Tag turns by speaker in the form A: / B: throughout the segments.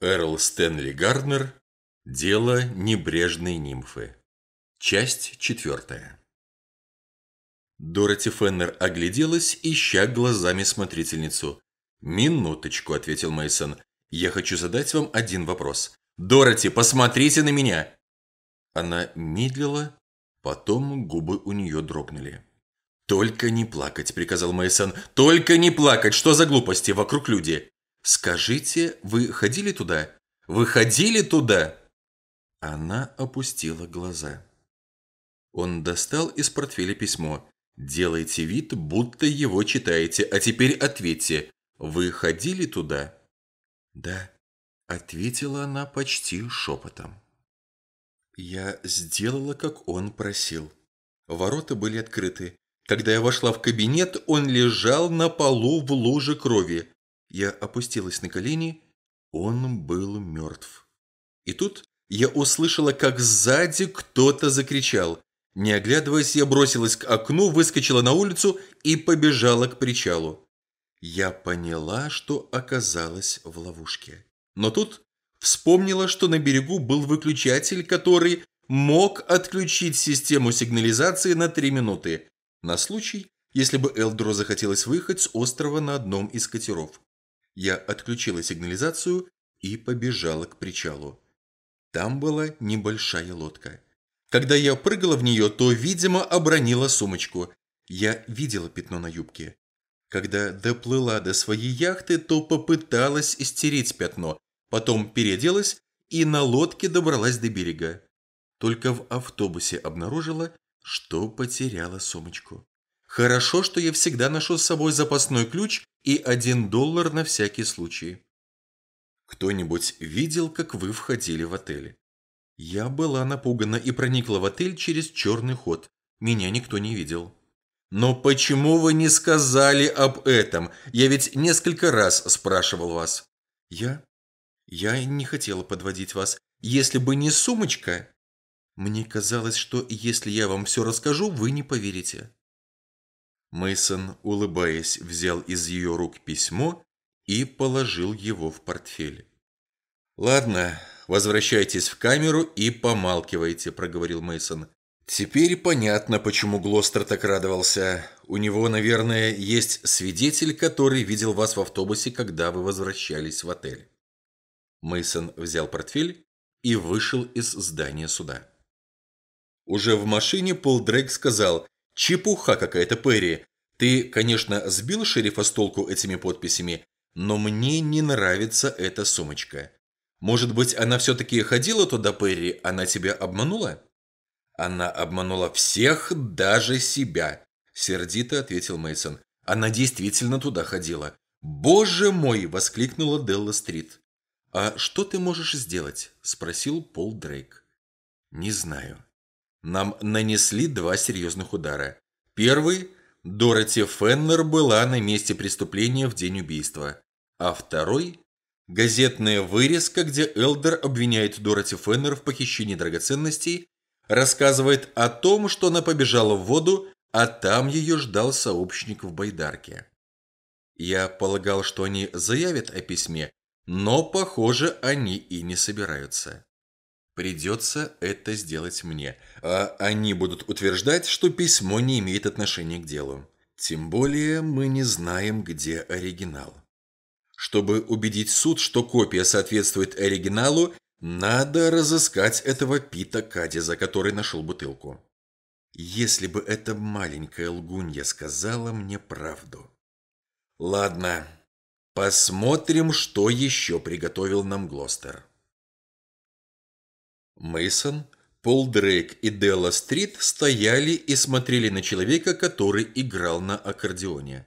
A: Эрл Стэнли Гарднер. Дело небрежной нимфы. Часть четвертая. Дороти Феннер огляделась, ища глазами смотрительницу. «Минуточку», — ответил Мейсон. «Я хочу задать вам один вопрос. Дороти, посмотрите на меня!» Она медлила, потом губы у нее дрогнули. «Только не плакать», — приказал Мейсон. «Только не плакать! Что за глупости? Вокруг люди!» «Скажите, вы ходили туда? Вы ходили туда?» Она опустила глаза. Он достал из портфеля письмо. «Делайте вид, будто его читаете, а теперь ответьте. Вы ходили туда?» «Да», — ответила она почти шепотом. Я сделала, как он просил. Ворота были открыты. Когда я вошла в кабинет, он лежал на полу в луже крови. Я опустилась на колени, он был мертв. И тут я услышала, как сзади кто-то закричал. Не оглядываясь, я бросилась к окну, выскочила на улицу и побежала к причалу. Я поняла, что оказалась в ловушке. Но тут вспомнила, что на берегу был выключатель, который мог отключить систему сигнализации на три минуты, на случай, если бы Элдро захотелось выехать с острова на одном из катеров. Я отключила сигнализацию и побежала к причалу. Там была небольшая лодка. Когда я прыгала в нее, то, видимо, обронила сумочку. Я видела пятно на юбке. Когда доплыла до своей яхты, то попыталась стереть пятно, потом переоделась и на лодке добралась до берега. Только в автобусе обнаружила, что потеряла сумочку. Хорошо, что я всегда ношу с собой запасной ключ и один доллар на всякий случай. Кто-нибудь видел, как вы входили в отель? Я была напугана и проникла в отель через черный ход. Меня никто не видел. Но почему вы не сказали об этом? Я ведь несколько раз спрашивал вас. Я? Я не хотела подводить вас. Если бы не сумочка... Мне казалось, что если я вам все расскажу, вы не поверите. Мейсон, улыбаясь, взял из ее рук письмо и положил его в портфель. Ладно, возвращайтесь в камеру и помалкивайте, проговорил Мейсон. Теперь понятно, почему Глостер так радовался. У него, наверное, есть свидетель, который видел вас в автобусе, когда вы возвращались в отель. Мейсон взял портфель и вышел из здания суда. Уже в машине Пол Дрейк сказал, Чепуха какая-то, Перри. Ты, конечно, сбил шерифа с толку этими подписями, но мне не нравится эта сумочка. Может быть, она все-таки ходила туда, Перри, она тебя обманула? Она обманула всех, даже себя, сердито ответил Мейсон. Она действительно туда ходила. Боже мой, воскликнула Делла Стрит. А что ты можешь сделать? спросил Пол Дрейк. Не знаю. Нам нанесли два серьезных удара. Первый – Дороти Феннер была на месте преступления в день убийства. А второй – газетная вырезка, где Элдер обвиняет Дороти Феннер в похищении драгоценностей, рассказывает о том, что она побежала в воду, а там ее ждал сообщник в байдарке. Я полагал, что они заявят о письме, но, похоже, они и не собираются. Придется это сделать мне. А они будут утверждать, что письмо не имеет отношения к делу. Тем более мы не знаем, где оригинал. Чтобы убедить суд, что копия соответствует оригиналу, надо разыскать этого Пита Кадиза, который нашел бутылку. Если бы эта маленькая лгунья сказала мне правду. Ладно, посмотрим, что еще приготовил нам Глостер. Мейсон, Пол Дрейк и Делла Стрит стояли и смотрели на человека, который играл на аккордеоне.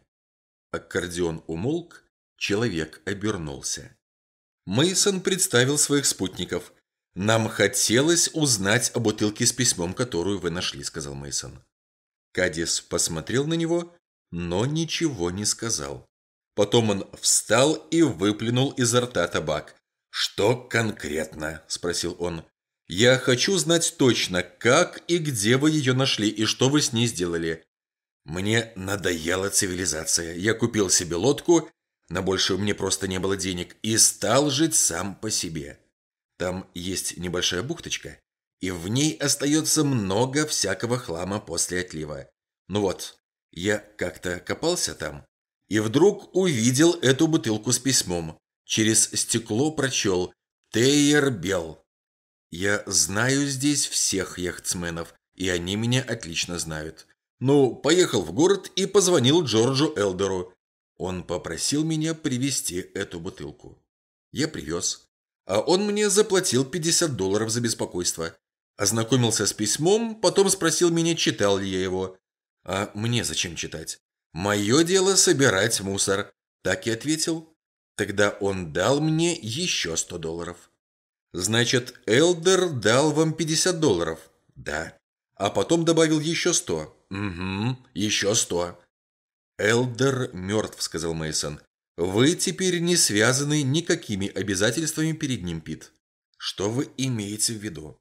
A: Аккордеон умолк, человек обернулся. Мейсон представил своих спутников. Нам хотелось узнать о бутылке с письмом, которую вы нашли, сказал Мейсон. Кадис посмотрел на него, но ничего не сказал. Потом он встал и выплюнул изо рта табак. «Что конкретно?» – спросил он. Я хочу знать точно, как и где вы ее нашли и что вы с ней сделали. Мне надоела цивилизация. Я купил себе лодку, На больше мне просто не было денег, и стал жить сам по себе. Там есть небольшая бухточка, и в ней остается много всякого хлама после отлива. Ну вот, я как-то копался там, и вдруг увидел эту бутылку с письмом. Через стекло прочел «Тейер Белл». Я знаю здесь всех яхтсменов, и они меня отлично знают. Ну, поехал в город и позвонил Джорджу Элдеру. Он попросил меня привезти эту бутылку. Я привез. А он мне заплатил 50 долларов за беспокойство. Ознакомился с письмом, потом спросил меня, читал ли я его. А мне зачем читать? Мое дело собирать мусор. Так и ответил. Тогда он дал мне еще 100 долларов. Значит, Элдер дал вам 50 долларов? Да. А потом добавил еще 100. Угу, еще 100. Элдер мертв, сказал Мейсон. Вы теперь не связаны никакими обязательствами перед ним, Пит. Что вы имеете в виду?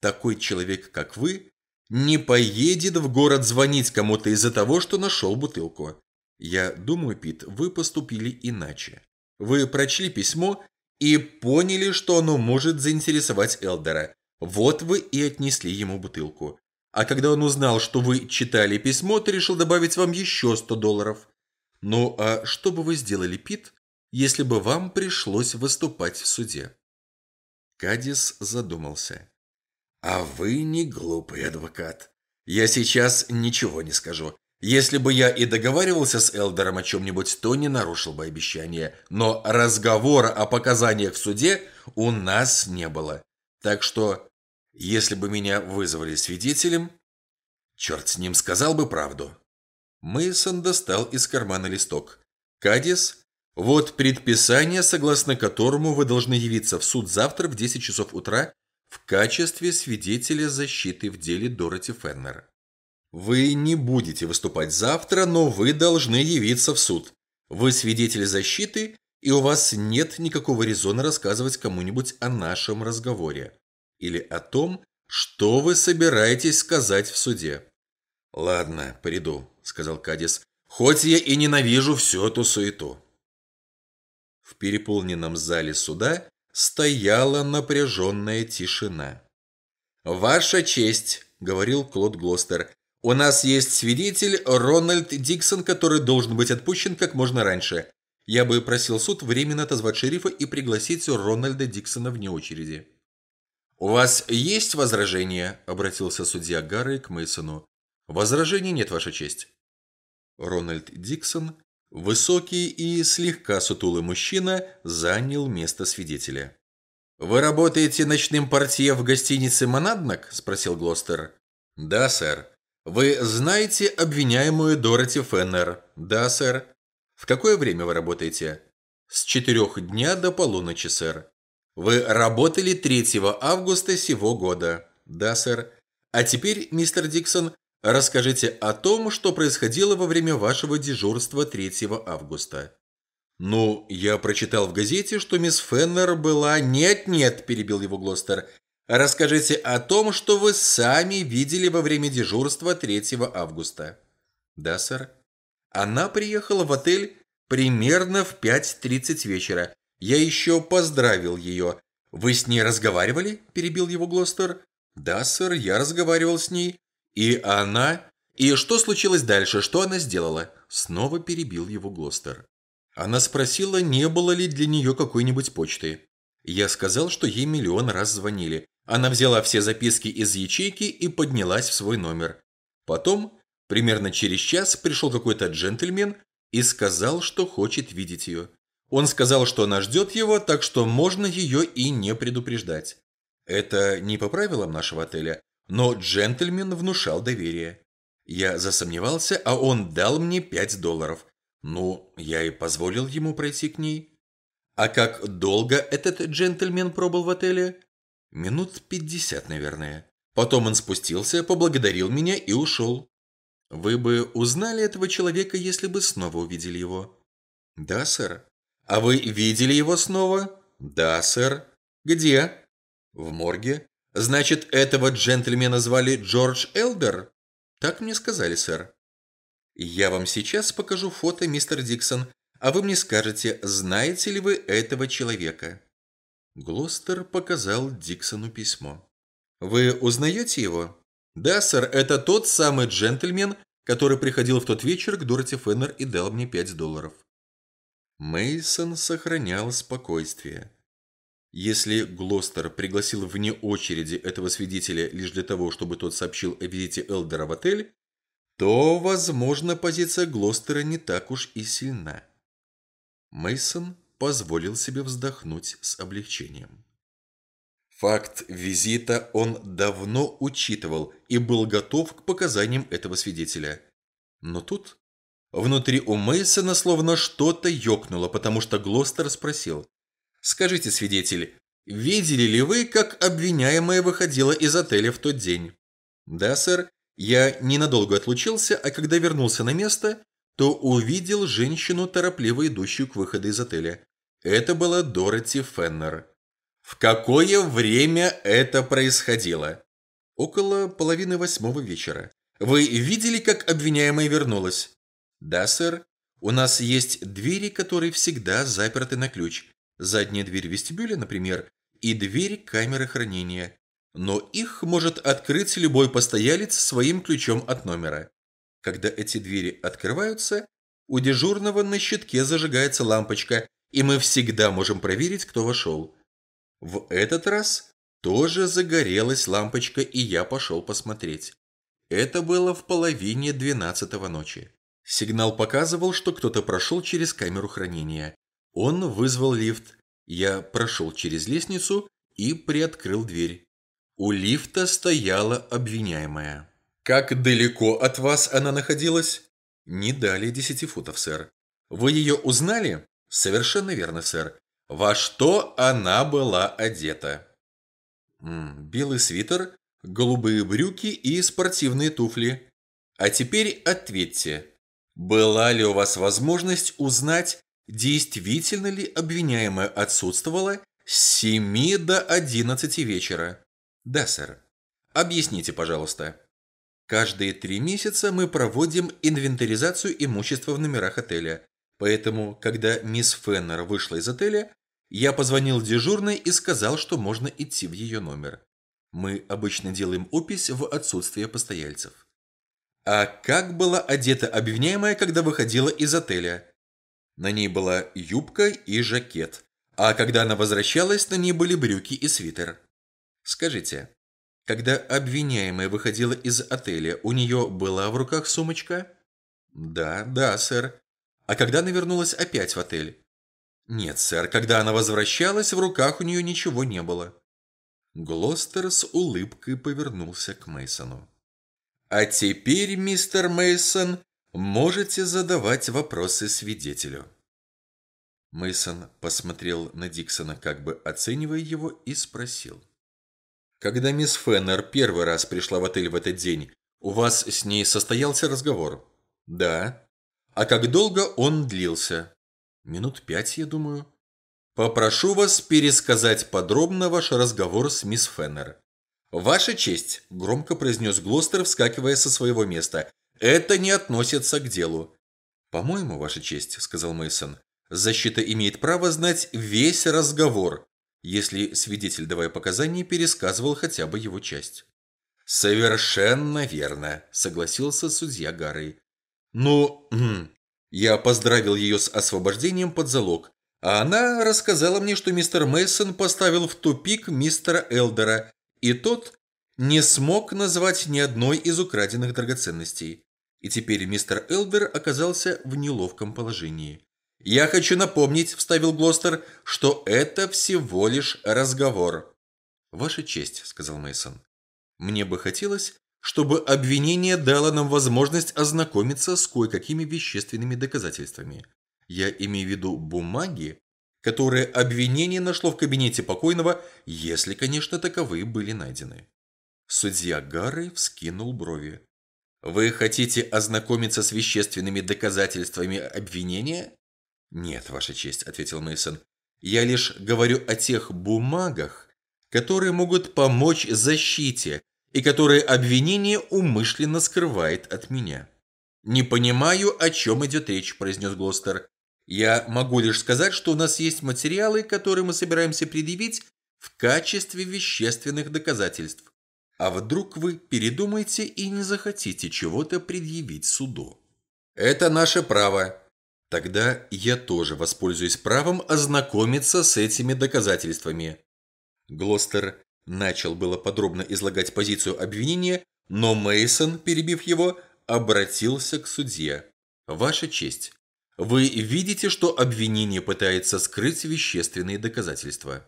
A: Такой человек, как вы, не поедет в город звонить кому-то из-за того, что нашел бутылку. Я думаю, Пит, вы поступили иначе. Вы прочли письмо и поняли, что оно может заинтересовать Элдера. Вот вы и отнесли ему бутылку. А когда он узнал, что вы читали письмо, то решил добавить вам еще 100 долларов. Ну, а что бы вы сделали, Пит, если бы вам пришлось выступать в суде? Кадис задумался. А вы не глупый адвокат. Я сейчас ничего не скажу. Если бы я и договаривался с Элдером о чем-нибудь, то не нарушил бы обещание. Но разговора о показаниях в суде у нас не было. Так что, если бы меня вызвали свидетелем, черт с ним сказал бы правду. Мейсон достал из кармана листок. Кадис, вот предписание, согласно которому вы должны явиться в суд завтра в 10 часов утра в качестве свидетеля защиты в деле Дороти Феннер. Вы не будете выступать завтра, но вы должны явиться в суд. Вы свидетель защиты, и у вас нет никакого резона рассказывать кому-нибудь о нашем разговоре. Или о том, что вы собираетесь сказать в суде. «Ладно, приду», — сказал Кадис, — «хоть я и ненавижу всю эту суету». В переполненном зале суда стояла напряженная тишина. «Ваша честь», — говорил Клод Глостер, — «у нас есть свидетель Рональд Диксон, который должен быть отпущен как можно раньше. Я бы просил суд временно отозвать шерифа и пригласить Рональда Диксона вне очереди». «У вас есть возражения?» – обратился судья Гарри к Мейсону. «Возражений нет, Ваша честь». Рональд Диксон Высокий и слегка сутулый мужчина занял место свидетеля. «Вы работаете ночным портье в гостинице «Монаднок»?» – спросил Глостер. «Да, сэр». «Вы знаете обвиняемую Дороти Феннер?» «Да, сэр». «В какое время вы работаете?» «С четырех дня до полуночи, сэр». «Вы работали 3 августа сего года?» «Да, сэр». «А теперь, мистер Диксон, Расскажите о том, что происходило во время вашего дежурства 3 августа. Ну, я прочитал в газете, что мисс Феннер была... Нет-нет, перебил его Глостер. Расскажите о том, что вы сами видели во время дежурства 3 августа. Да, сэр. Она приехала в отель примерно в 5.30 вечера. Я еще поздравил ее. Вы с ней разговаривали? Перебил его Глостер. Да, сэр, я разговаривал с ней. «И она? И что случилось дальше? Что она сделала?» Снова перебил его Глостер. Она спросила, не было ли для нее какой-нибудь почты. Я сказал, что ей миллион раз звонили. Она взяла все записки из ячейки и поднялась в свой номер. Потом, примерно через час, пришел какой-то джентльмен и сказал, что хочет видеть ее. Он сказал, что она ждет его, так что можно ее и не предупреждать. Это не по правилам нашего отеля, но джентльмен внушал доверие. Я засомневался, а он дал мне пять долларов. Ну, я и позволил ему пройти к ней. А как долго этот джентльмен пробыл в отеле? Минут пятьдесят, наверное. Потом он спустился, поблагодарил меня и ушел. Вы бы узнали этого человека, если бы снова увидели его? Да, сэр. А вы видели его снова? Да, сэр. Где? В морге. Значит, этого джентльмена звали Джордж Элдер? Так мне сказали, сэр. Я вам сейчас покажу фото, мистер Диксон. а вы мне скажете, знаете ли вы этого человека. Глостер показал Диксону письмо. «Вы узнаете его?» «Да, сэр, это тот самый джентльмен, который приходил в тот вечер к Дороти Феннер и дал мне пять долларов». Мейсон сохранял спокойствие. Если Глостер пригласил вне очереди этого свидетеля лишь для того, чтобы тот сообщил о визите Элдера в отель, то, возможно, позиция Глостера не так уж и сильна. Мейсон позволил себе вздохнуть с облегчением. Факт визита он давно учитывал и был готов к показаниям этого свидетеля. Но тут внутри у Мейсона словно что-то ёкнуло, потому что Глостер спросил. «Скажите, свидетель, видели ли вы, как обвиняемая выходила из отеля в тот день?» «Да, сэр. Я ненадолго отлучился, а когда вернулся на место, то увидел женщину, торопливо идущую к выходу из отеля. Это была Дороти Феннер. В какое время это происходило? Около половины восьмого вечера. Вы видели, как обвиняемая вернулась? Да, сэр. У нас есть двери, которые всегда заперты на ключ. Задняя дверь вестибюля, например, и дверь камеры хранения. Но их может открыть любой постоялец своим ключом от номера. Когда эти двери открываются, у дежурного на щитке зажигается лампочка, и мы всегда можем проверить, кто вошел. В этот раз тоже загорелась лампочка, и я пошел посмотреть. Это было в половине двенадцатого ночи. Сигнал показывал, что кто-то прошел через камеру хранения. Он вызвал лифт. Я прошел через лестницу и приоткрыл дверь. У лифта стояла обвиняемая. «Как далеко от вас она находилась?» «Не дали десяти футов, сэр». «Вы ее узнали?» Совершенно верно, сэр. Во что она была одета? Белый свитер, голубые брюки и спортивные туфли. А теперь ответьте, была ли у вас возможность узнать, действительно ли обвиняемая отсутствовала с 7 до 11 вечера? Да, сэр. Объясните, пожалуйста. Каждые три месяца мы проводим инвентаризацию имущества в номерах отеля. Поэтому, когда мисс Феннер вышла из отеля, я позвонил дежурной и сказал, что можно идти в ее номер. Мы обычно делаем опись в отсутствие постояльцев. А как была одета обвиняемая, когда выходила из отеля? На ней была юбка и жакет, а когда она возвращалась, на ней были брюки и свитер. Скажите, когда обвиняемая выходила из отеля, у нее была в руках сумочка? Да, да, сэр. А когда она вернулась опять в отель? Нет, сэр, когда она возвращалась, в руках у нее ничего не было. Глостер с улыбкой повернулся к Мейсону. А теперь, мистер Мейсон, можете задавать вопросы свидетелю. Мейсон посмотрел на Диксона, как бы оценивая его, и спросил. Когда мисс Феннер первый раз пришла в отель в этот день, у вас с ней состоялся разговор? Да. А как долго он длился? Минут пять, я думаю. Попрошу вас пересказать подробно ваш разговор с мисс Феннер. «Ваша честь», – громко произнес Глостер, вскакивая со своего места, – «это не относится к делу». «По-моему, Ваша честь», – сказал Мейсон, – «защита имеет право знать весь разговор, если свидетель, давая показания, пересказывал хотя бы его часть». «Совершенно верно», – согласился судья Гарри. Ну, я поздравил ее с освобождением под залог, а она рассказала мне, что мистер Мейсон поставил в тупик мистера Элдера, и тот не смог назвать ни одной из украденных драгоценностей. И теперь мистер Элдер оказался в неловком положении. «Я хочу напомнить», – вставил Глостер, – «что это всего лишь разговор». «Ваша честь», – сказал Мейсон. «Мне бы хотелось, чтобы обвинение дало нам возможность ознакомиться с кое-какими вещественными доказательствами. Я имею в виду бумаги, которые обвинение нашло в кабинете покойного, если, конечно, таковые были найдены. Судья Гарри вскинул брови. «Вы хотите ознакомиться с вещественными доказательствами обвинения?» «Нет, Ваша честь», — ответил Мейсон. «Я лишь говорю о тех бумагах, которые могут помочь защите, и которые обвинение умышленно скрывает от меня. «Не понимаю, о чем идет речь», – произнес Глостер. Я могу лишь сказать, что у нас есть материалы, которые мы собираемся предъявить в качестве вещественных доказательств. А вдруг вы передумаете и не захотите чего-то предъявить суду? Это наше право. Тогда я тоже воспользуюсь правом ознакомиться с этими доказательствами. Глостер начал было подробно излагать позицию обвинения, но Мейсон, перебив его, обратился к судье. Ваша честь, вы видите, что обвинение пытается скрыть вещественные доказательства.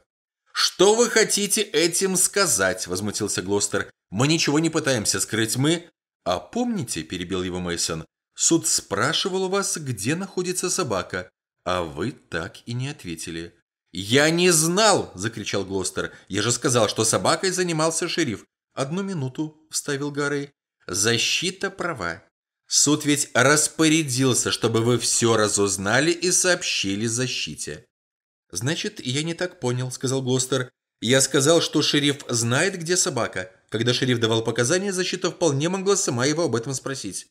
A: «Что вы хотите этим сказать?» – возмутился Глостер. «Мы ничего не пытаемся скрыть, мы...» «А помните, – перебил его Мейсон, суд спрашивал у вас, где находится собака, а вы так и не ответили». «Я не знал!» – закричал Глостер. «Я же сказал, что собакой занимался шериф». «Одну минуту», – вставил Гарри. «Защита права. Суд ведь распорядился, чтобы вы все разузнали и сообщили защите». «Значит, я не так понял», – сказал Глостер. «Я сказал, что шериф знает, где собака. Когда шериф давал показания, защита вполне могла сама его об этом спросить».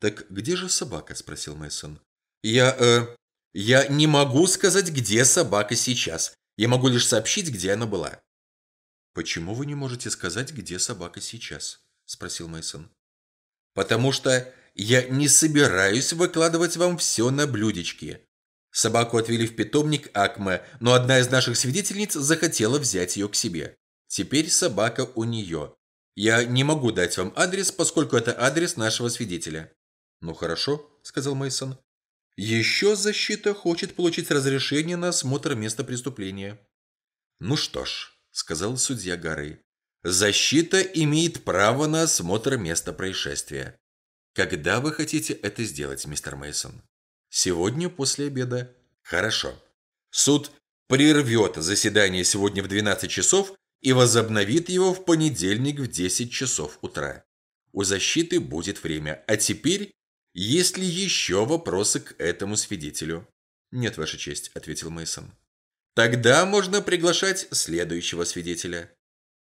A: «Так где же собака?» – спросил Мейсон. «Я, э, я не могу сказать, где собака сейчас. Я могу лишь сообщить, где она была». «Почему вы не можете сказать, где собака сейчас?» – спросил Мейсон. «Потому что я не собираюсь выкладывать вам все на блюдечке. Собаку отвели в питомник Акме, но одна из наших свидетельниц захотела взять ее к себе. Теперь собака у нее. Я не могу дать вам адрес, поскольку это адрес нашего свидетеля. Ну хорошо, сказал Мейсон. Еще защита хочет получить разрешение на осмотр места преступления. Ну что ж, сказал судья Гары. Защита имеет право на осмотр места происшествия. Когда вы хотите это сделать, мистер Мейсон? Сегодня после обеда. Хорошо. Суд прервет заседание сегодня в 12 часов и возобновит его в понедельник в 10 часов утра. У защиты будет время. А теперь, есть ли еще вопросы к этому свидетелю? Нет, Ваша честь, ответил Мейсон. Тогда можно приглашать следующего свидетеля.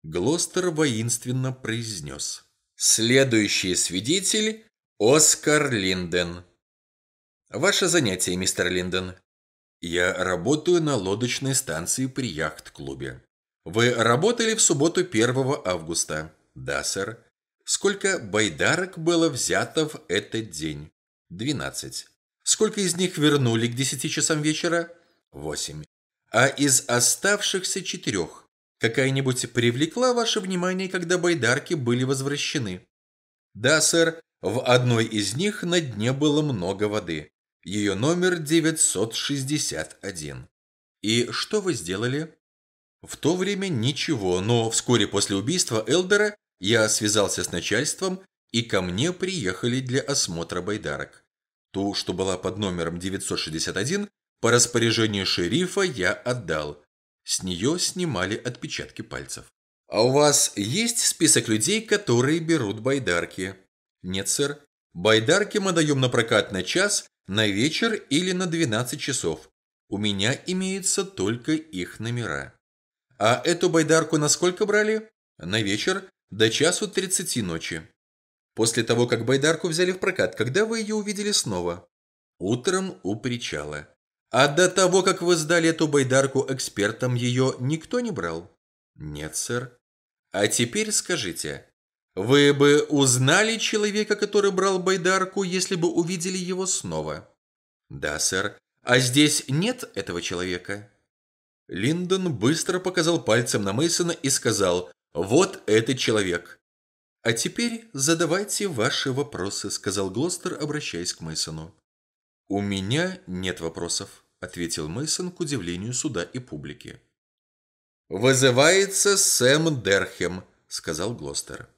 A: Глостер воинственно произнес. Следующий свидетель – Оскар Линден. Ваше занятие, мистер Линдон. Я работаю на лодочной станции при яхт-клубе. Вы работали в субботу 1 августа? Да, сэр. Сколько байдарок было взято в этот день? 12. Сколько из них вернули к 10 часам вечера? 8. А из оставшихся четырех какая-нибудь привлекла ваше внимание, когда байдарки были возвращены? Да, сэр. В одной из них на дне было много воды. Ее номер 961. И что вы сделали? В то время ничего, но вскоре после убийства Элдера я связался с начальством, и ко мне приехали для осмотра байдарок. Ту, что была под номером 961, по распоряжению шерифа я отдал. С нее снимали отпечатки пальцев. А у вас есть список людей, которые берут байдарки? Нет, сэр. Байдарки мы даем на прокат на час на вечер или на 12 часов. У меня имеются только их номера. А эту байдарку на сколько брали? На вечер до часу 30 ночи. После того, как байдарку взяли в прокат, когда вы ее увидели снова? Утром у причала. А до того, как вы сдали эту байдарку экспертам, ее никто не брал? Нет, сэр. А теперь скажите, вы бы узнали человека, который брал байдарку, если бы увидели его снова? Да, сэр. А здесь нет этого человека? Линдон быстро показал пальцем на Мейсона и сказал: "Вот этот человек". А теперь задавайте ваши вопросы, сказал Глостер, обращаясь к Мейсону. У меня нет вопросов, ответил Мейсон к удивлению суда и публики. Вызывается Сэм Дерхем, сказал Глостер.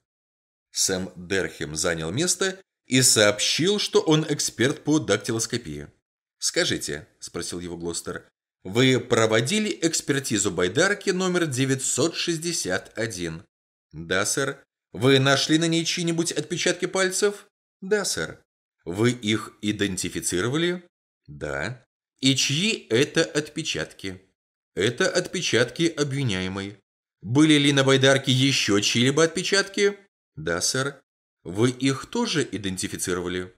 A: Сэм Дерхем занял место и сообщил, что он эксперт по дактилоскопии. «Скажите», – спросил его Глостер, – «вы проводили экспертизу байдарки номер 961?» «Да, сэр». «Вы нашли на ней чьи-нибудь отпечатки пальцев?» «Да, сэр». «Вы их идентифицировали?» «Да». «И чьи это отпечатки?» «Это отпечатки обвиняемой». «Были ли на байдарке еще чьи-либо отпечатки?» Да, сэр. Вы их тоже идентифицировали?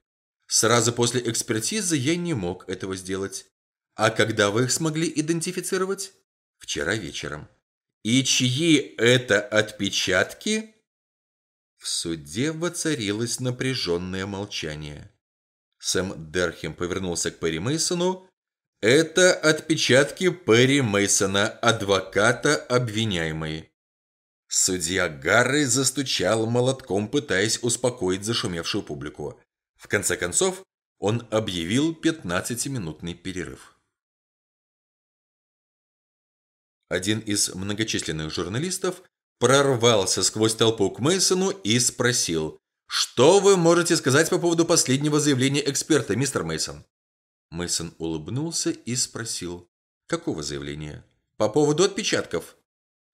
A: Сразу после экспертизы я не мог этого сделать. А когда вы их смогли идентифицировать? Вчера вечером. И чьи это отпечатки? В суде воцарилось напряженное молчание. Сэм Дерхем повернулся к Перри Мейсону. Это отпечатки Перри Мейсона, адвоката обвиняемой. Судья Гарри застучал молотком, пытаясь успокоить зашумевшую публику. В конце концов, он объявил 15-минутный перерыв. Один из многочисленных журналистов прорвался сквозь толпу к Мейсону и спросил, «Что вы можете сказать по поводу последнего заявления эксперта, мистер Мейсон? Мейсон улыбнулся и спросил, «Какого заявления?» «По поводу отпечатков».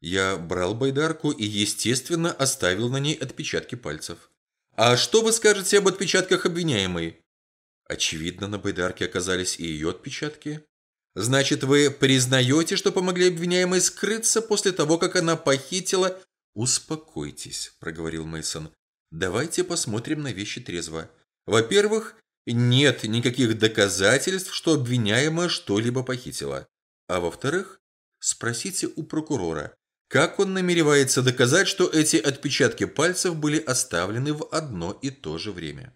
A: Я брал байдарку и, естественно, оставил на ней отпечатки пальцев. «А что вы скажете об отпечатках обвиняемой?» Очевидно, на байдарке оказались и ее отпечатки. «Значит, вы признаете, что помогли обвиняемой скрыться после того, как она похитила...» «Успокойтесь», — проговорил Мейсон. «Давайте посмотрим на вещи трезво. Во-первых, нет никаких доказательств, что обвиняемая что-либо похитила. А во-вторых, спросите у прокурора, как он намеревается доказать, что эти отпечатки пальцев были оставлены в одно и то же время?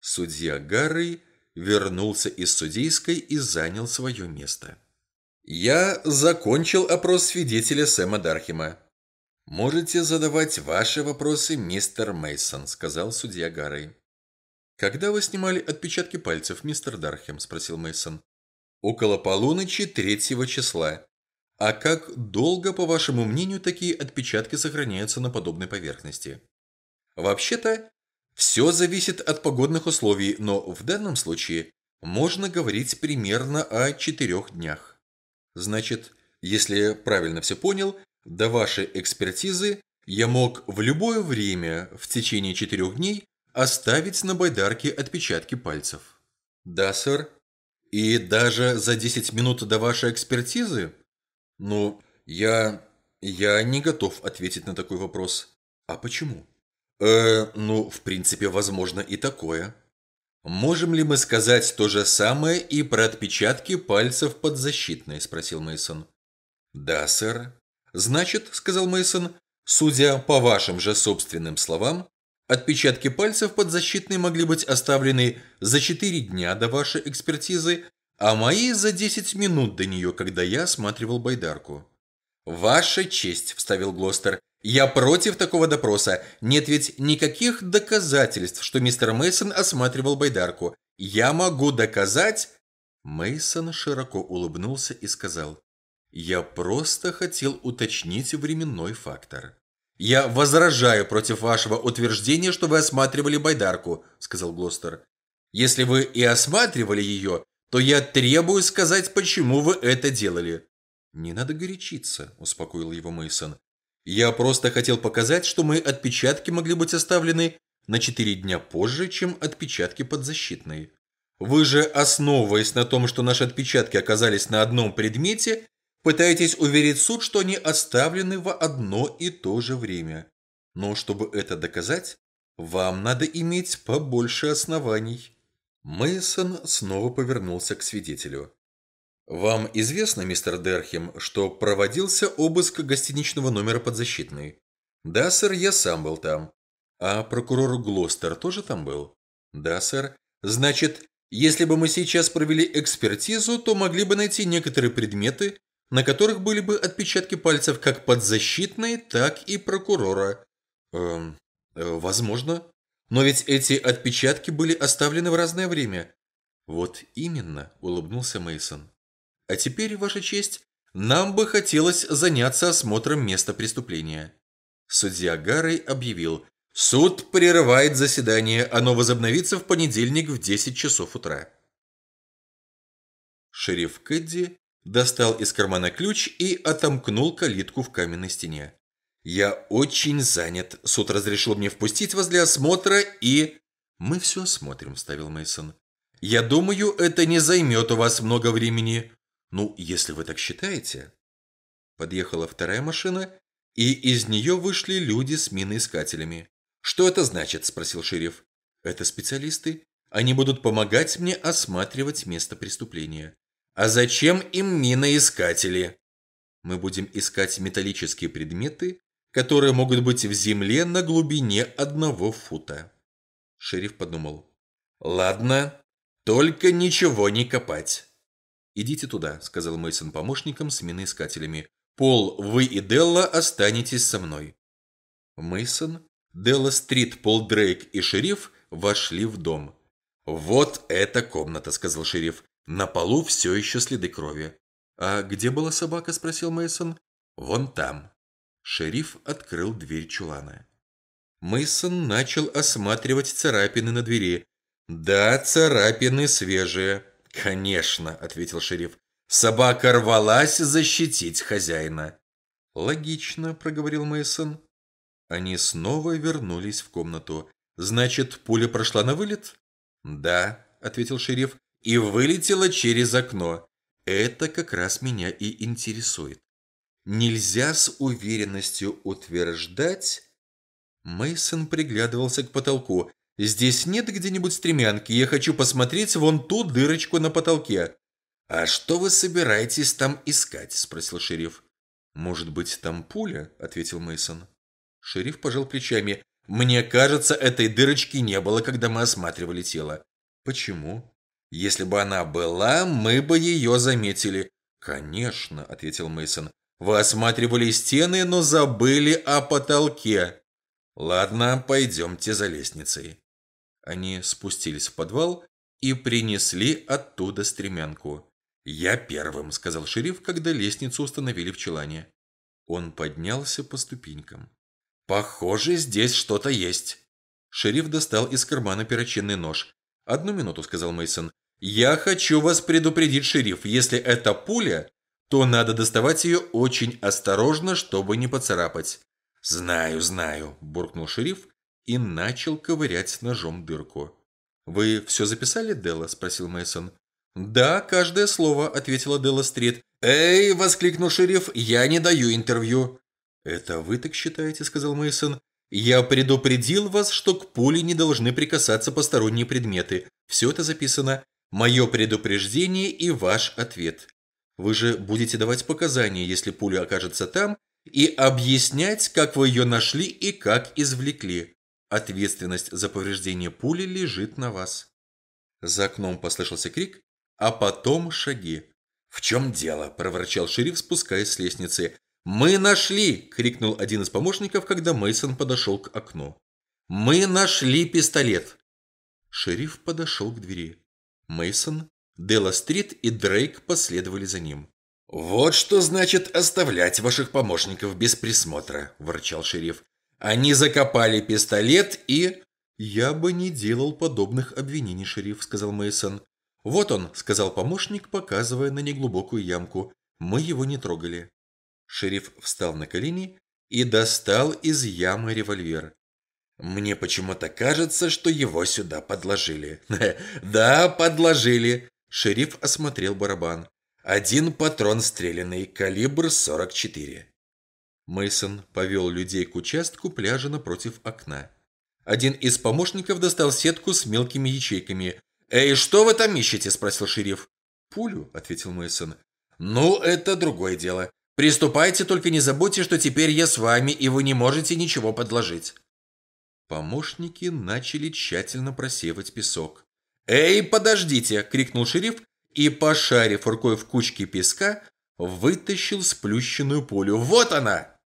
A: Судья Гарри вернулся из судейской и занял свое место. «Я закончил опрос свидетеля Сэма Дархима. Можете задавать ваши вопросы, мистер Мейсон, сказал судья Гарри. «Когда вы снимали отпечатки пальцев, мистер Дархем?» – спросил Мейсон. «Около полуночи третьего числа. А как долго, по вашему мнению, такие отпечатки сохраняются на подобной поверхности? Вообще-то, все зависит от погодных условий, но в данном случае можно говорить примерно о четырех днях. Значит, если правильно все понял, до вашей экспертизы я мог в любое время в течение четырех дней оставить на байдарке отпечатки пальцев. Да, сэр. И даже за 10 минут до вашей экспертизы? Ну, я... я не готов ответить на такой вопрос. А почему? Э, ну, в принципе, возможно и такое. Можем ли мы сказать то же самое и про отпечатки пальцев подзащитной, спросил Мейсон. Да, сэр. Значит, сказал Мейсон, судя по вашим же собственным словам, отпечатки пальцев подзащитной могли быть оставлены за 4 дня до вашей экспертизы, а мои за 10 минут до нее, когда я осматривал байдарку. «Ваша честь», – вставил Глостер, – «я против такого допроса. Нет ведь никаких доказательств, что мистер Мейсон осматривал байдарку. Я могу доказать...» Мейсон широко улыбнулся и сказал, «Я просто хотел уточнить временной фактор». «Я возражаю против вашего утверждения, что вы осматривали байдарку», – сказал Глостер. «Если вы и осматривали ее, то я требую сказать, почему вы это делали». «Не надо горячиться», – успокоил его Мейсон. «Я просто хотел показать, что мои отпечатки могли быть оставлены на четыре дня позже, чем отпечатки подзащитные. Вы же, основываясь на том, что наши отпечатки оказались на одном предмете, пытаетесь уверить суд, что они оставлены в одно и то же время. Но чтобы это доказать, вам надо иметь побольше оснований». Мейсон снова повернулся к свидетелю. «Вам известно, мистер Дерхем, что проводился обыск гостиничного номера подзащитный?» «Да, сэр, я сам был там». «А прокурор Глостер тоже там был?» «Да, сэр. Значит, если бы мы сейчас провели экспертизу, то могли бы найти некоторые предметы, на которых были бы отпечатки пальцев как подзащитной, так и прокурора». «Эм, э, возможно», но ведь эти отпечатки были оставлены в разное время. Вот именно, улыбнулся Мейсон. А теперь, ваша честь, нам бы хотелось заняться осмотром места преступления. Судья Гаррей объявил, суд прерывает заседание, оно возобновится в понедельник в 10 часов утра. Шериф Кэдди достал из кармана ключ и отомкнул калитку в каменной стене. «Я очень занят. Суд разрешил мне впустить вас для осмотра и...» «Мы все осмотрим», – вставил Мейсон. «Я думаю, это не займет у вас много времени. Ну, если вы так считаете». Подъехала вторая машина, и из нее вышли люди с миноискателями. «Что это значит?» – спросил шериф. «Это специалисты. Они будут помогать мне осматривать место преступления. А зачем им миноискатели? Мы будем искать металлические предметы, которые могут быть в земле на глубине одного фута. Шериф подумал. Ладно, только ничего не копать. Идите туда, сказал Мейсон помощникам с миноискателями. Пол, вы и Делла останетесь со мной. Мейсон, Делла Стрит, Пол Дрейк и шериф вошли в дом. Вот эта комната, сказал шериф. На полу все еще следы крови. А где была собака, спросил Мейсон. Вон там. Шериф открыл дверь чулана. Мейсон начал осматривать царапины на двери. Да, царапины свежие. Конечно, ответил шериф. Собака рвалась защитить хозяина. Логично, проговорил Мейсон. Они снова вернулись в комнату. Значит, пуля прошла на вылет? Да, ответил шериф, и вылетела через окно. Это как раз меня и интересует. Нельзя с уверенностью утверждать. Мейсон приглядывался к потолку. Здесь нет где-нибудь стремянки. Я хочу посмотреть вон ту дырочку на потолке. А что вы собираетесь там искать? спросил шериф. Может быть, там пуля? ответил Мейсон. Шериф пожал плечами. Мне кажется, этой дырочки не было, когда мы осматривали тело. Почему? Если бы она была, мы бы ее заметили. Конечно, ответил Мейсон. Вы осматривали стены, но забыли о потолке. Ладно, пойдемте за лестницей. Они спустились в подвал и принесли оттуда стремянку. «Я первым», — сказал шериф, когда лестницу установили в чулане. Он поднялся по ступенькам. «Похоже, здесь что-то есть». Шериф достал из кармана перочинный нож. «Одну минуту», — сказал Мейсон. «Я хочу вас предупредить, шериф, если это пуля, то надо доставать ее очень осторожно, чтобы не поцарапать. «Знаю, знаю», – буркнул шериф и начал ковырять ножом дырку. «Вы все записали, Делла?» – спросил Мейсон. «Да, каждое слово», – ответила Делла Стрит. «Эй!» – воскликнул шериф. «Я не даю интервью». «Это вы так считаете?» – сказал Мейсон. «Я предупредил вас, что к пуле не должны прикасаться посторонние предметы. Все это записано. Мое предупреждение и ваш ответ. Вы же будете давать показания, если пуля окажется там, и объяснять, как вы ее нашли и как извлекли. Ответственность за повреждение пули лежит на вас. За окном послышался крик, а потом шаги. «В чем дело?» – проворчал шериф, спускаясь с лестницы. «Мы нашли!» – крикнул один из помощников, когда Мейсон подошел к окну. «Мы нашли пистолет!» Шериф подошел к двери. Мейсон Делла Стрит и Дрейк последовали за ним. «Вот что значит оставлять ваших помощников без присмотра», – ворчал шериф. «Они закопали пистолет и...» «Я бы не делал подобных обвинений, шериф», – сказал Мейсон. «Вот он», – сказал помощник, показывая на неглубокую ямку. «Мы его не трогали». Шериф встал на колени и достал из ямы револьвер. «Мне почему-то кажется, что его сюда подложили». «Да, подложили. Шериф осмотрел барабан. Один патрон стрелянный, калибр 44. Мейсон повел людей к участку пляжа напротив окна. Один из помощников достал сетку с мелкими ячейками. «Эй, что вы там ищете?» – спросил шериф. «Пулю», – ответил Мейсон. «Ну, это другое дело. Приступайте, только не забудьте, что теперь я с вами, и вы не можете ничего подложить». Помощники начали тщательно просеивать песок. «Эй, подождите!» – крикнул шериф и, пошарив рукой в кучке песка, вытащил сплющенную пулю. «Вот она!»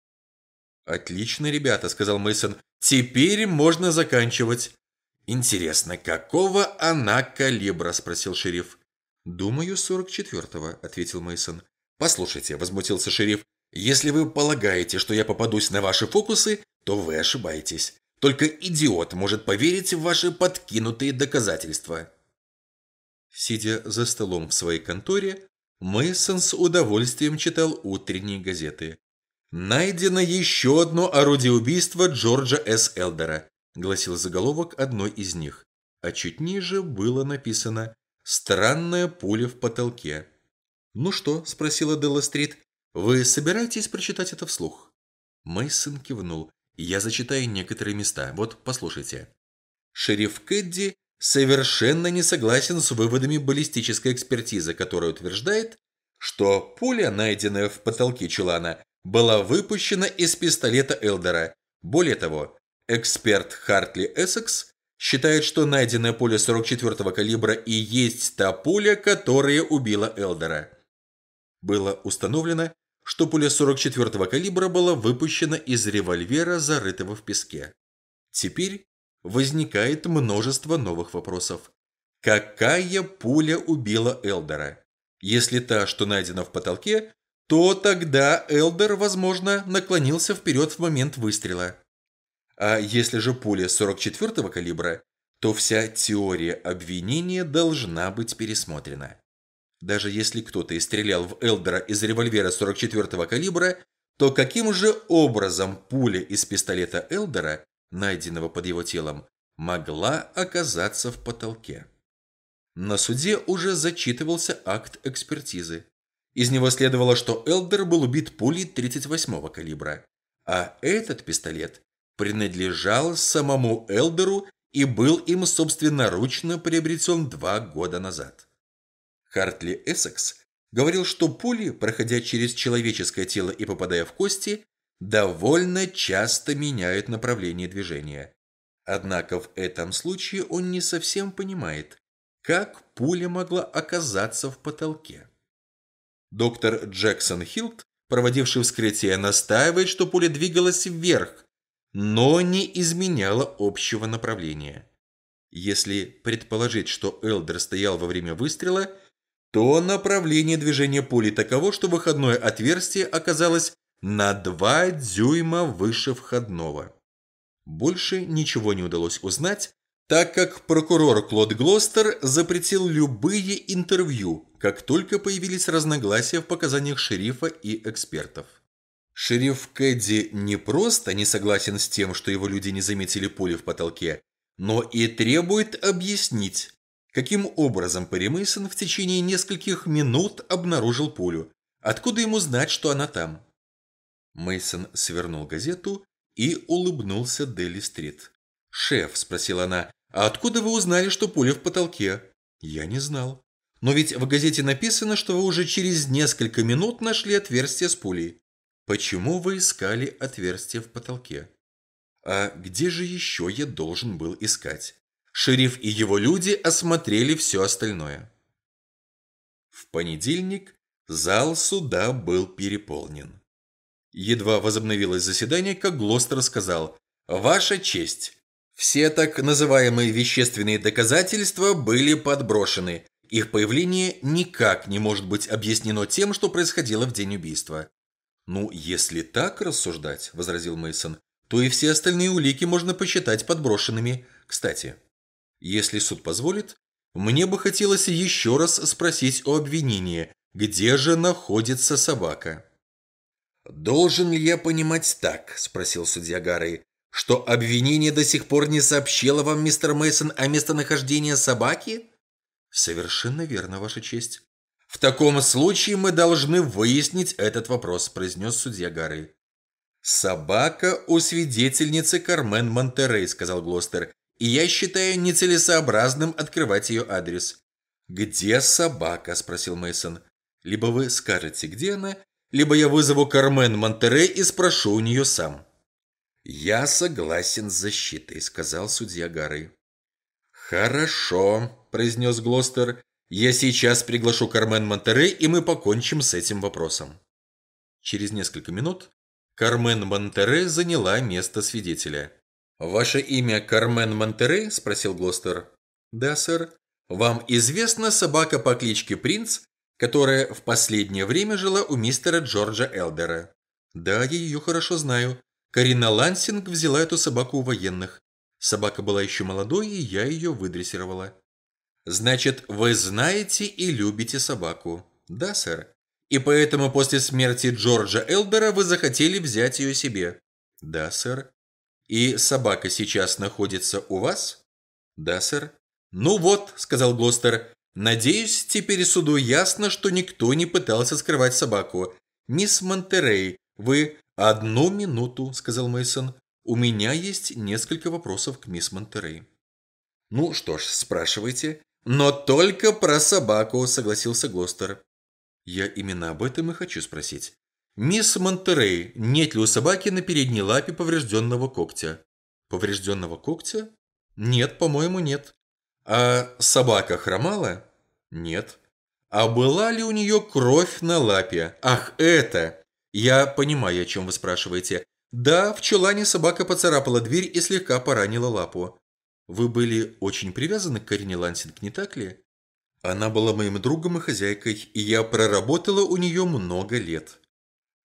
A: «Отлично, ребята», – сказал Мейсон. «Теперь можно заканчивать». «Интересно, какого она калибра?» – спросил шериф. «Думаю, 44-го», – ответил Мейсон. «Послушайте», – возмутился шериф, – «если вы полагаете, что я попадусь на ваши фокусы, то вы ошибаетесь. Только идиот может поверить в ваши подкинутые доказательства. Сидя за столом в своей конторе, Мейсон с удовольствием читал утренние газеты. «Найдено еще одно орудие убийства Джорджа С. Элдера», гласил заголовок одной из них. А чуть ниже было написано «Странная пуля в потолке». «Ну что?» – спросила Делла Стрит. «Вы собираетесь прочитать это вслух?» Мейсон кивнул. Я зачитаю некоторые места. Вот, послушайте. Шериф Кэдди совершенно не согласен с выводами баллистической экспертизы, которая утверждает, что пуля, найденная в потолке чулана, была выпущена из пистолета Элдера. Более того, эксперт Хартли Эссекс считает, что найденная пуля 44-го калибра и есть та пуля, которая убила Элдера. Было установлено, что пуля 44-го калибра была выпущена из револьвера, зарытого в песке. Теперь возникает множество новых вопросов. Какая пуля убила Элдера? Если та, что найдена в потолке, то тогда Элдер, возможно, наклонился вперед в момент выстрела. А если же пуля 44-го калибра, то вся теория обвинения должна быть пересмотрена. Даже если кто-то и стрелял в Элдера из револьвера 44-го калибра, то каким же образом пуля из пистолета Элдера, найденного под его телом, могла оказаться в потолке? На суде уже зачитывался акт экспертизы. Из него следовало, что Элдер был убит пулей 38-го калибра, а этот пистолет принадлежал самому Элдеру и был им собственноручно приобретен два года назад. Хартли Эссекс говорил, что пули, проходя через человеческое тело и попадая в кости, довольно часто меняют направление движения. Однако в этом случае он не совсем понимает, как пуля могла оказаться в потолке. Доктор Джексон Хилт, проводивший вскрытие, настаивает, что пуля двигалась вверх, но не изменяла общего направления. Если предположить, что Элдер стоял во время выстрела, то направление движения пули таково, что выходное отверстие оказалось на 2 дюйма выше входного. Больше ничего не удалось узнать, так как прокурор Клод Глостер запретил любые интервью, как только появились разногласия в показаниях шерифа и экспертов. Шериф Кэдди не просто не согласен с тем, что его люди не заметили пули в потолке, но и требует объяснить, каким образом Перри Мейсон в течение нескольких минут обнаружил пулю. Откуда ему знать, что она там? Мейсон свернул газету и улыбнулся Дели Стрит. «Шеф», – спросила она, – «а откуда вы узнали, что пуля в потолке?» «Я не знал. Но ведь в газете написано, что вы уже через несколько минут нашли отверстие с пулей. Почему вы искали отверстие в потолке? А где же еще я должен был искать? Шериф и его люди осмотрели все остальное. В понедельник зал суда был переполнен. Едва возобновилось заседание, как Глостер сказал «Ваша честь, все так называемые вещественные доказательства были подброшены. Их появление никак не может быть объяснено тем, что происходило в день убийства. «Ну, если так рассуждать», – возразил Мейсон, то и все остальные улики можно посчитать подброшенными. Кстати, если суд позволит, мне бы хотелось еще раз спросить о обвинении, где же находится собака. «Должен ли я понимать так?» – спросил судья Гарри, что обвинение до сих пор не сообщило вам, мистер Мейсон, о местонахождении собаки? Совершенно верно, Ваша честь. «В таком случае мы должны выяснить этот вопрос», – произнес судья Гары. «Собака у свидетельницы Кармен Монтерей», – сказал Глостер, «и я считаю нецелесообразным открывать ее адрес». «Где собака?» – спросил Мейсон. «Либо вы скажете, где она, либо я вызову Кармен Монтерей и спрошу у нее сам». «Я согласен с защитой», – сказал судья Гары. «Хорошо», – произнес Глостер. Я сейчас приглашу Кармен Монтерей, и мы покончим с этим вопросом. Через несколько минут Кармен Монтерей заняла место свидетеля. «Ваше имя Кармен Монтерей?» – спросил Глостер. «Да, сэр. Вам известна собака по кличке Принц, которая в последнее время жила у мистера Джорджа Элдера?» «Да, я ее хорошо знаю. Карина Лансинг взяла эту собаку у военных. Собака была еще молодой, и я ее выдрессировала». Значит, вы знаете и любите собаку. Да, сэр. И поэтому после смерти Джорджа Элдера вы захотели взять ее себе. Да, сэр. И собака сейчас находится у вас? Да, сэр. Ну вот, сказал Глостер. Надеюсь, теперь суду ясно, что никто не пытался скрывать собаку. Мисс Монтерей, вы одну минуту, сказал Мейсон. У меня есть несколько вопросов к мисс Монтерей. Ну что ж, спрашивайте. Но только про собаку, согласился Глостер. Я именно об этом и хочу спросить. Мисс Монтерей, нет ли у собаки на передней лапе поврежденного когтя? Поврежденного когтя? Нет, по-моему, нет. А собака хромала? Нет. А была ли у нее кровь на лапе? Ах, это! Я понимаю, о чем вы спрашиваете. Да, в чулане собака поцарапала дверь и слегка поранила лапу. Вы были очень привязаны к Карине Лансинг, не так ли? Она была моим другом и хозяйкой, и я проработала у нее много лет.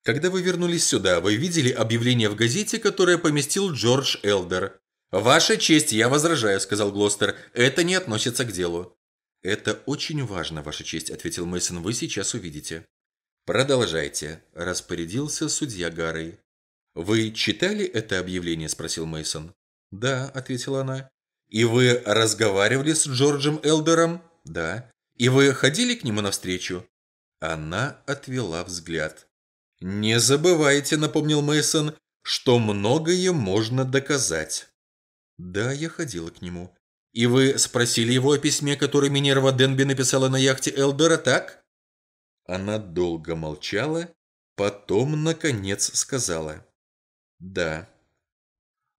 A: Когда вы вернулись сюда, вы видели объявление в газете, которое поместил Джордж Элдер. «Ваша честь, я возражаю», – сказал Глостер. «Это не относится к делу». «Это очень важно, Ваша честь», – ответил Мейсон. «Вы сейчас увидите». «Продолжайте», – распорядился судья Гарри. «Вы читали это объявление?» – спросил Мейсон. «Да», – ответила она. «И вы разговаривали с Джорджем Элдером?» «Да». «И вы ходили к нему навстречу?» Она отвела взгляд. «Не забывайте», – напомнил Мейсон, – «что многое можно доказать». «Да, я ходила к нему». «И вы спросили его о письме, которое Минерва Денби написала на яхте Элдера, так?» Она долго молчала, потом, наконец, сказала. «Да».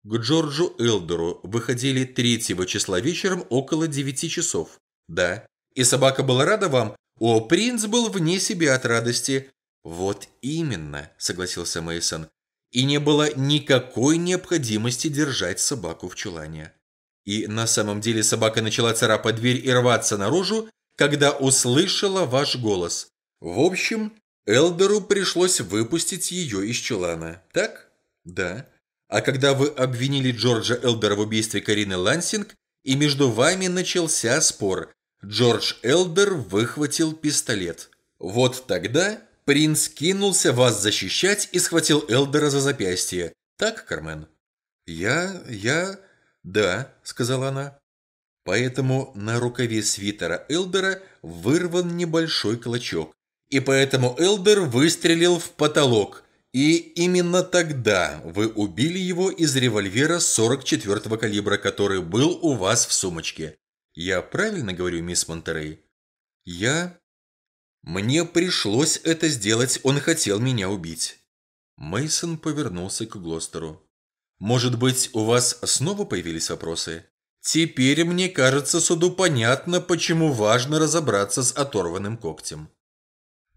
A: К Джорджу Элдеру выходили 3 числа вечером около 9 часов. «Да». «И собака была рада вам?» «О, принц был вне себя от радости». «Вот именно», — согласился Мейсон. «И не было никакой необходимости держать собаку в чулане». И на самом деле собака начала царапать дверь и рваться наружу, когда услышала ваш голос. В общем, Элдеру пришлось выпустить ее из чулана. Так? Да. А когда вы обвинили Джорджа Элдера в убийстве Карины Лансинг, и между вами начался спор, Джордж Элдер выхватил пистолет. Вот тогда принц кинулся вас защищать и схватил Элдера за запястье. Так, Кармен? Я... я... «Да», — сказала она. Поэтому на рукаве свитера Элдера вырван небольшой клочок. И поэтому Элдер выстрелил в потолок. И именно тогда вы убили его из револьвера 44-го калибра, который был у вас в сумочке. Я правильно говорю, мисс Монтерей? Я... Мне пришлось это сделать, он хотел меня убить. Мейсон повернулся к Глостеру. Может быть, у вас снова появились вопросы? Теперь, мне кажется, суду понятно, почему важно разобраться с оторванным когтем.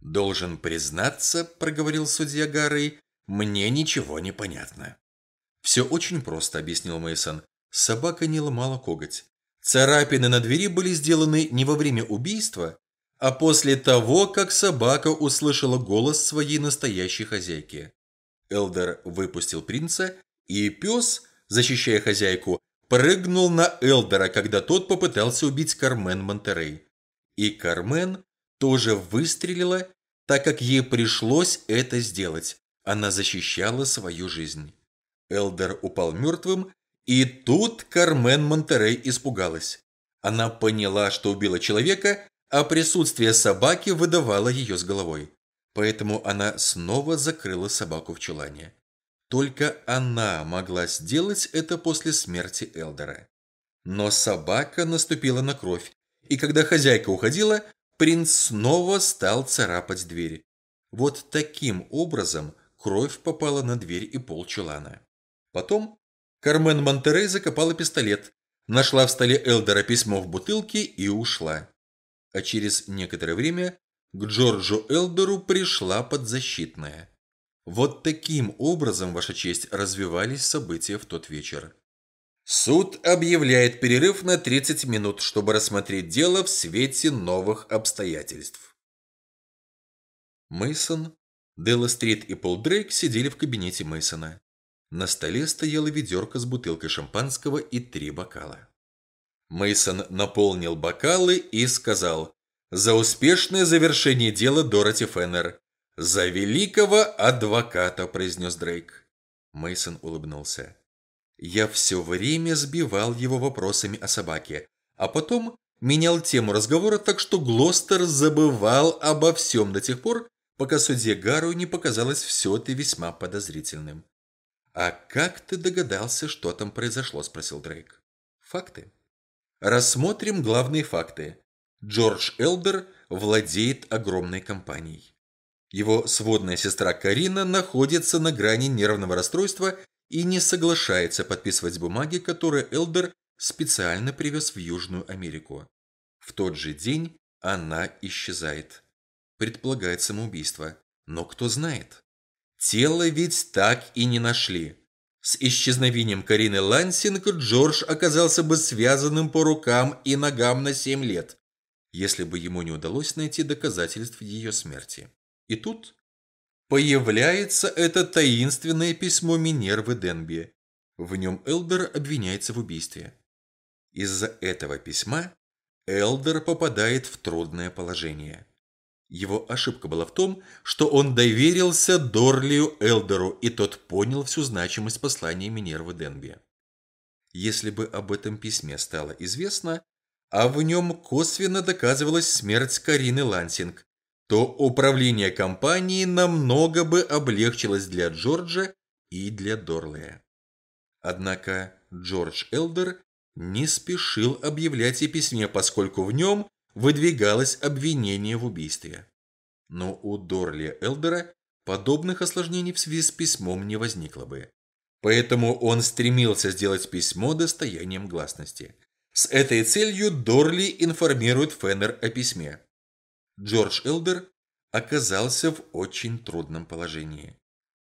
A: «Должен признаться», – проговорил судья Гарри, – «мне ничего не понятно». «Все очень просто», – объяснил Мейсон. Собака не ломала коготь. Царапины на двери были сделаны не во время убийства, а после того, как собака услышала голос своей настоящей хозяйки. Элдер выпустил принца и пес, защищая хозяйку, прыгнул на Элдера, когда тот попытался убить Кармен Монтерей. И Кармен тоже выстрелила, так как ей пришлось это сделать. Она защищала свою жизнь. Элдер упал мертвым, и тут Кармен Монтерей испугалась. Она поняла, что убила человека, а присутствие собаки выдавало ее с головой. Поэтому она снова закрыла собаку в чулане. Только она могла сделать это после смерти Элдера. Но собака наступила на кровь, и когда хозяйка уходила, принц снова стал царапать дверь. Вот таким образом кровь попала на дверь и пол чулана. Потом Кармен Монтерей закопала пистолет, нашла в столе Элдера письмо в бутылке и ушла. А через некоторое время к Джорджу Элдеру пришла подзащитная. Вот таким образом, Ваша честь, развивались события в тот вечер. Суд объявляет перерыв на 30 минут, чтобы рассмотреть дело в свете новых обстоятельств. Мейсон, Делла Стрит и Пол Дрейк сидели в кабинете Мейсона. На столе стояла ведерко с бутылкой шампанского и три бокала. Мейсон наполнил бокалы и сказал «За успешное завершение дела Дороти Феннер. «За великого адвоката», – произнес Дрейк. Мейсон улыбнулся. Я все время сбивал его вопросами о собаке, а потом менял тему разговора так, что Глостер забывал обо всем до тех пор, пока судье Гару не показалось все это весьма подозрительным. «А как ты догадался, что там произошло?» – спросил Дрейк. «Факты». Рассмотрим главные факты. Джордж Элдер владеет огромной компанией. Его сводная сестра Карина находится на грани нервного расстройства и не соглашается подписывать бумаги, которые Элдер специально привез в Южную Америку. В тот же день она исчезает. Предполагает самоубийство. Но кто знает? Тело ведь так и не нашли. С исчезновением Карины Лансинг Джордж оказался бы связанным по рукам и ногам на 7 лет, если бы ему не удалось найти доказательств ее смерти. И тут появляется это таинственное письмо Минервы Денби. В нем Элдер обвиняется в убийстве. Из-за этого письма Элдер попадает в трудное положение. Его ошибка была в том, что он доверился Дорлию Элдеру, и тот понял всю значимость послания Минервы Денби. Если бы об этом письме стало известно, а в нем косвенно доказывалась смерть Карины Лансинг, то управление компанией намного бы облегчилось для Джорджа и для Дорлия. Однако Джордж Элдер не спешил объявлять о письме, поскольку в нем выдвигалось обвинение в убийстве. Но у Дорли Элдера подобных осложнений в связи с письмом не возникло бы. Поэтому он стремился сделать письмо достоянием гласности. С этой целью Дорли информирует Феннер о письме. Джордж Элдер оказался в очень трудном положении.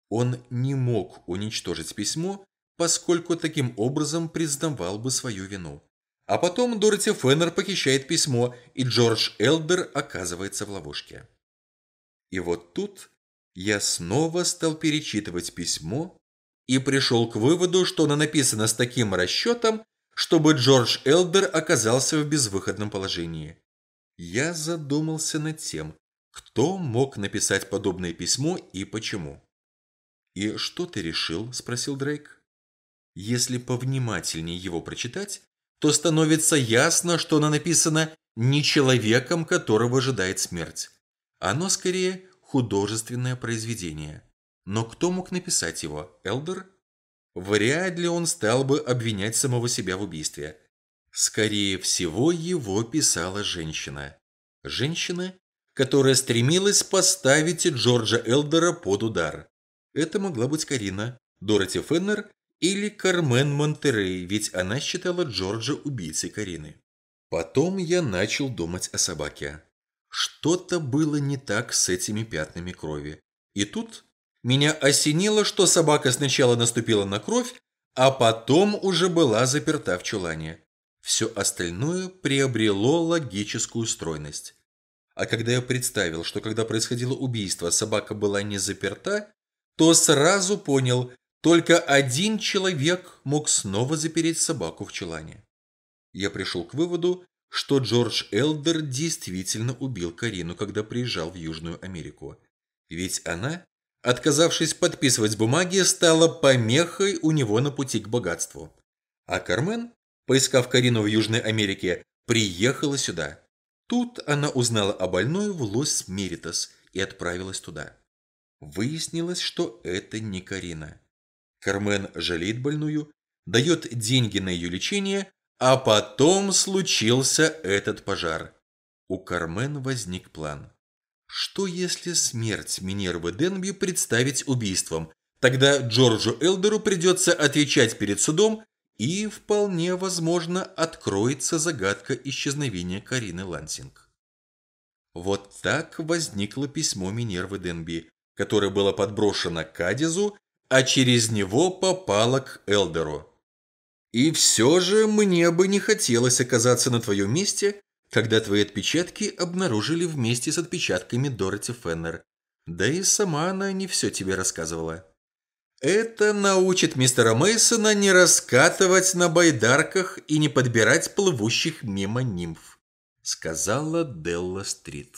A: Он не мог уничтожить письмо, поскольку таким образом признавал бы свою вину. А потом Дороти Феннер похищает письмо, и Джордж Элдер оказывается в ловушке. И вот тут я снова стал перечитывать письмо и пришел к выводу, что оно написано с таким расчетом, чтобы Джордж Элдер оказался в безвыходном положении. Я задумался над тем, кто мог написать подобное письмо и почему. «И что ты решил?» – спросил Дрейк. Если повнимательнее его прочитать, то становится ясно, что оно написано не человеком, которого ожидает смерть. Оно скорее художественное произведение. Но кто мог написать его? Элдер? Вряд ли он стал бы обвинять самого себя в убийстве. Скорее всего, его писала женщина. Женщина, которая стремилась поставить Джорджа Элдера под удар. Это могла быть Карина, Дороти Феннер или Кармен Монтерей, ведь она считала Джорджа убийцей Карины. Потом я начал думать о собаке. Что-то было не так с этими пятнами крови. И тут меня осенило, что собака сначала наступила на кровь, а потом уже была заперта в чулане. Все остальное приобрело логическую стройность. А когда я представил, что когда происходило убийство, собака была не заперта, то сразу понял, только один человек мог снова запереть собаку в чулане. Я пришел к выводу, что Джордж Элдер действительно убил Карину, когда приезжал в Южную Америку. Ведь она, отказавшись подписывать бумаги, стала помехой у него на пути к богатству. А Кармен, поискав Карину в Южной Америке, приехала сюда. Тут она узнала о больной в Лос-Меритас и отправилась туда. Выяснилось, что это не Карина. Кармен жалеет больную, дает деньги на ее лечение, а потом случился этот пожар. У Кармен возник план. Что если смерть Минервы Денби представить убийством? Тогда Джорджу Элдеру придется отвечать перед судом, и, вполне возможно, откроется загадка исчезновения Карины Лансинг. Вот так возникло письмо Минервы Денби, которое было подброшено Кадизу а через него попала к Элдеру. И все же мне бы не хотелось оказаться на твоем месте, когда твои отпечатки обнаружили вместе с отпечатками Дороти Феннер. Да и сама она не все тебе рассказывала. Это научит мистера Мейсона не раскатывать на байдарках и не подбирать плывущих мимо нимф, сказала Делла Стрит.